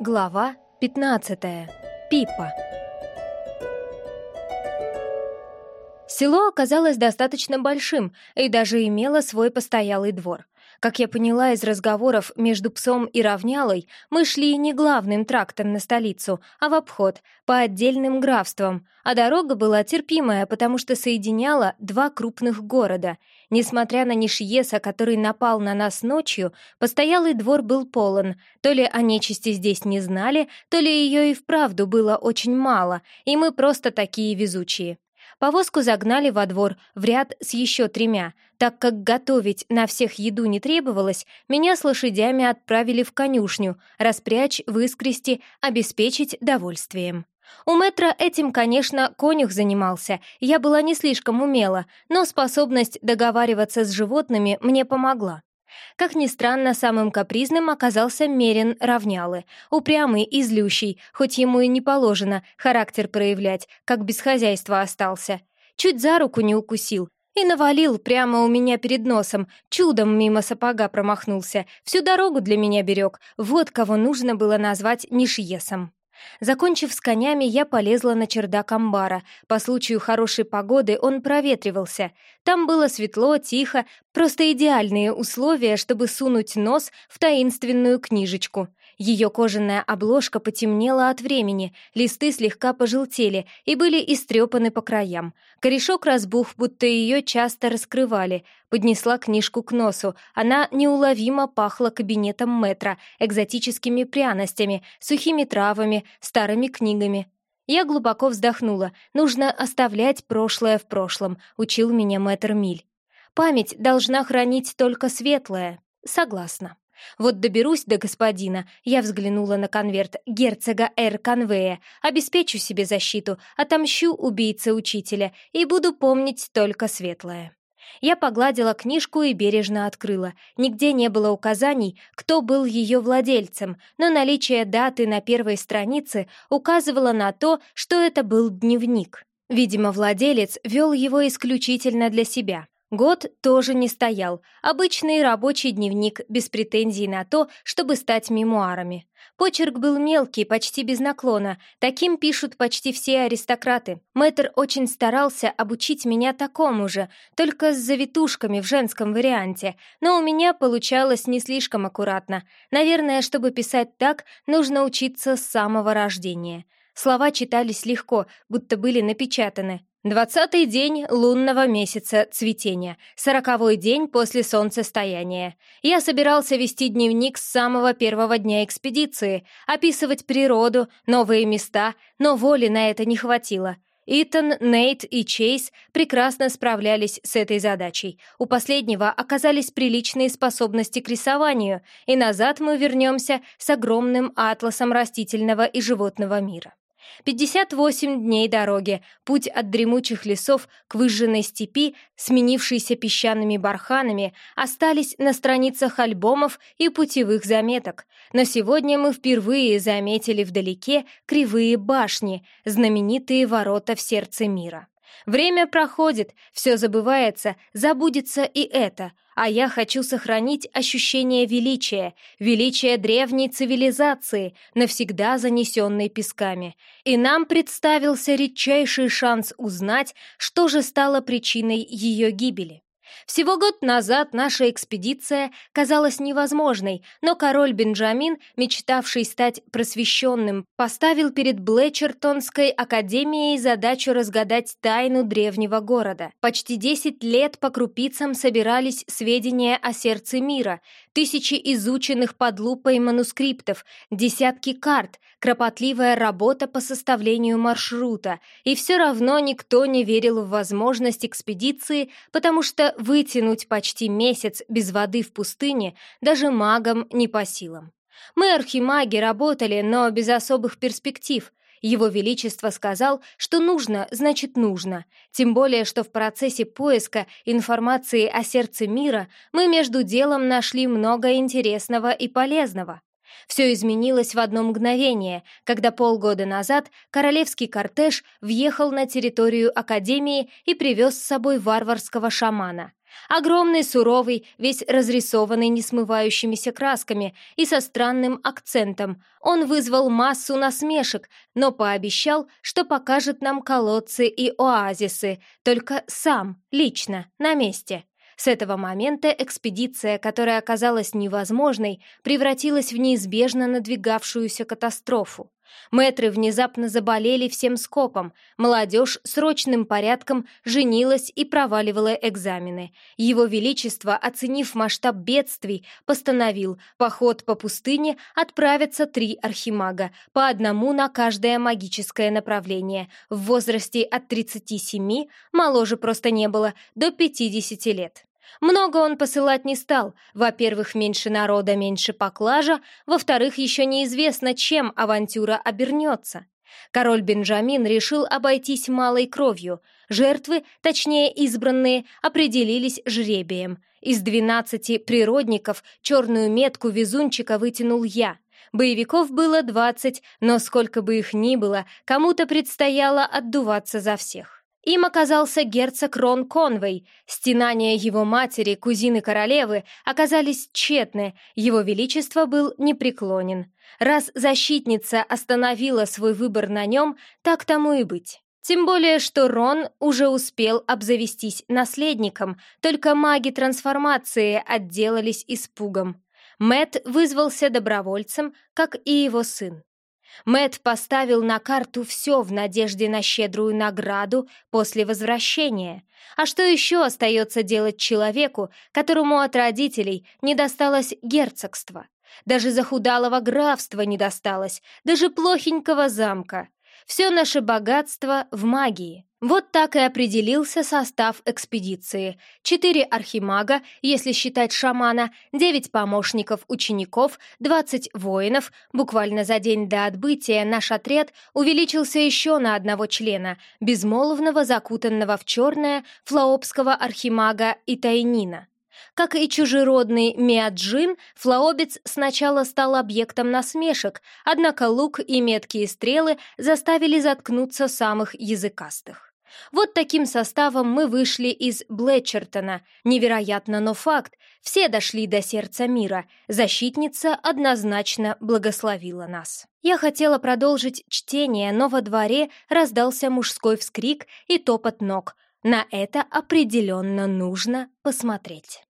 Глава 15. Пипа. Село оказалось достаточно большим и даже имело свой постоялый двор. Как я поняла из разговоров между псом и равнялой, мы шли не главным трактом на столицу, а в обход, по отдельным графствам, а дорога была терпимая, потому что соединяла два крупных города. Несмотря на Нишьеса, который напал на нас ночью, постоялый двор был полон. То ли о нечисти здесь не знали, то ли ее и вправду было очень мало, и мы просто такие везучие. Повозку загнали во двор в ряд с еще тремя. Так как готовить на всех еду не требовалось, меня с лошадями отправили в конюшню, распрячь, выскрести, обеспечить довольствием. У Метра этим, конечно, конюх занимался, я была не слишком умела, но способность договариваться с животными мне помогла. Как ни странно, самым капризным оказался Мерин Равнялы, упрямый и злющий, хоть ему и не положено характер проявлять, как без хозяйства остался. Чуть за руку не укусил, и навалил прямо у меня перед носом, чудом мимо сапога промахнулся, всю дорогу для меня берег, вот кого нужно было назвать Нишьесом. Закончив с конями, я полезла на чердак амбара. По случаю хорошей погоды он проветривался. Там было светло, тихо, просто идеальные условия, чтобы сунуть нос в таинственную книжечку. Ее кожаная обложка потемнела от времени, листы слегка пожелтели и были истрепаны по краям. Корешок разбух, будто ее часто раскрывали. Поднесла книжку к носу. Она неуловимо пахла кабинетом метра, экзотическими пряностями, сухими травами, старыми книгами. Я глубоко вздохнула. Нужно оставлять прошлое в прошлом, учил меня мэтр Миль. Память должна хранить только светлое. Согласна. Вот доберусь до господина, я взглянула на конверт герцога Эр Конвея, обеспечу себе защиту, отомщу убийце учителя и буду помнить только светлое. Я погладила книжку и бережно открыла. Нигде не было указаний, кто был ее владельцем, но наличие даты на первой странице указывало на то, что это был дневник. Видимо, владелец вел его исключительно для себя. Год тоже не стоял. Обычный рабочий дневник, без претензий на то, чтобы стать мемуарами. Почерк был мелкий, почти без наклона. Таким пишут почти все аристократы. Мэтр очень старался обучить меня такому же, только с завитушками в женском варианте. Но у меня получалось не слишком аккуратно. Наверное, чтобы писать так, нужно учиться с самого рождения. Слова читались легко, будто были напечатаны. Двадцатый день лунного месяца цветения, сороковой день после солнцестояния. Я собирался вести дневник с самого первого дня экспедиции, описывать природу, новые места, но воли на это не хватило. Итан, Нейт и Чейз прекрасно справлялись с этой задачей. У последнего оказались приличные способности к рисованию, и назад мы вернемся с огромным атласом растительного и животного мира. 58 дней дороги, путь от дремучих лесов к выжженной степи, сменившейся песчаными барханами, остались на страницах альбомов и путевых заметок. Но сегодня мы впервые заметили вдалеке кривые башни, знаменитые ворота в сердце мира. Время проходит, все забывается, забудется и это, а я хочу сохранить ощущение величия, величия древней цивилизации, навсегда занесенной песками. И нам представился редчайший шанс узнать, что же стало причиной ее гибели. Всего год назад наша экспедиция казалась невозможной, но король Бенджамин, мечтавший стать просвещенным, поставил перед Блэчертонской академией задачу разгадать тайну древнего города. Почти 10 лет по крупицам собирались сведения о сердце мира, тысячи изученных под лупой манускриптов, десятки карт, кропотливая работа по составлению маршрута, и все равно никто не верил в возможность экспедиции, потому что вытянуть почти месяц без воды в пустыне даже магам не по силам. Мы, архимаги, работали, но без особых перспектив. Его Величество сказал, что нужно, значит нужно. Тем более, что в процессе поиска информации о сердце мира мы между делом нашли много интересного и полезного. Все изменилось в одно мгновение, когда полгода назад королевский кортеж въехал на территорию Академии и привез с собой варварского шамана. Огромный, суровый, весь разрисованный несмывающимися красками и со странным акцентом. Он вызвал массу насмешек, но пообещал, что покажет нам колодцы и оазисы, только сам, лично, на месте. С этого момента экспедиция, которая оказалась невозможной, превратилась в неизбежно надвигавшуюся катастрофу. Мэтры внезапно заболели всем скопом, молодежь срочным порядком женилась и проваливала экзамены. Его Величество, оценив масштаб бедствий, постановил поход по пустыне отправятся три архимага, по одному на каждое магическое направление, в возрасте от 37, моложе просто не было, до 50 лет. Много он посылать не стал. Во-первых, меньше народа, меньше поклажа. Во-вторых, еще неизвестно, чем авантюра обернется. Король Бенджамин решил обойтись малой кровью. Жертвы, точнее избранные, определились жребием. Из двенадцати природников черную метку везунчика вытянул я. Боевиков было двадцать, но сколько бы их ни было, кому-то предстояло отдуваться за всех. Им оказался герцог Рон Конвей. Стенания его матери, кузины королевы, оказались тщетны, его величество был непреклонен. Раз защитница остановила свой выбор на нем, так тому и быть. Тем более, что Рон уже успел обзавестись наследником, только маги трансформации отделались испугом. Мэт вызвался добровольцем, как и его сын. Мэт поставил на карту все в надежде на щедрую награду после возвращения. А что еще остается делать человеку, которому от родителей не досталось герцогство? Даже захудалого графства не досталось, даже плохенького замка. Все наше богатство в магии. Вот так и определился состав экспедиции. Четыре архимага, если считать шамана, девять помощников учеников, двадцать воинов. Буквально за день до отбытия наш отряд увеличился еще на одного члена, безмолвного, закутанного в черное, флаопского архимага и тайнина. Как и чужеродный Миаджин, флаобец сначала стал объектом насмешек, однако лук и меткие стрелы заставили заткнуться самых языкастых. Вот таким составом мы вышли из Блетчертона. Невероятно, но факт. Все дошли до сердца мира. Защитница однозначно благословила нас. Я хотела продолжить чтение, но во дворе раздался мужской вскрик и топот ног. На это определенно нужно посмотреть.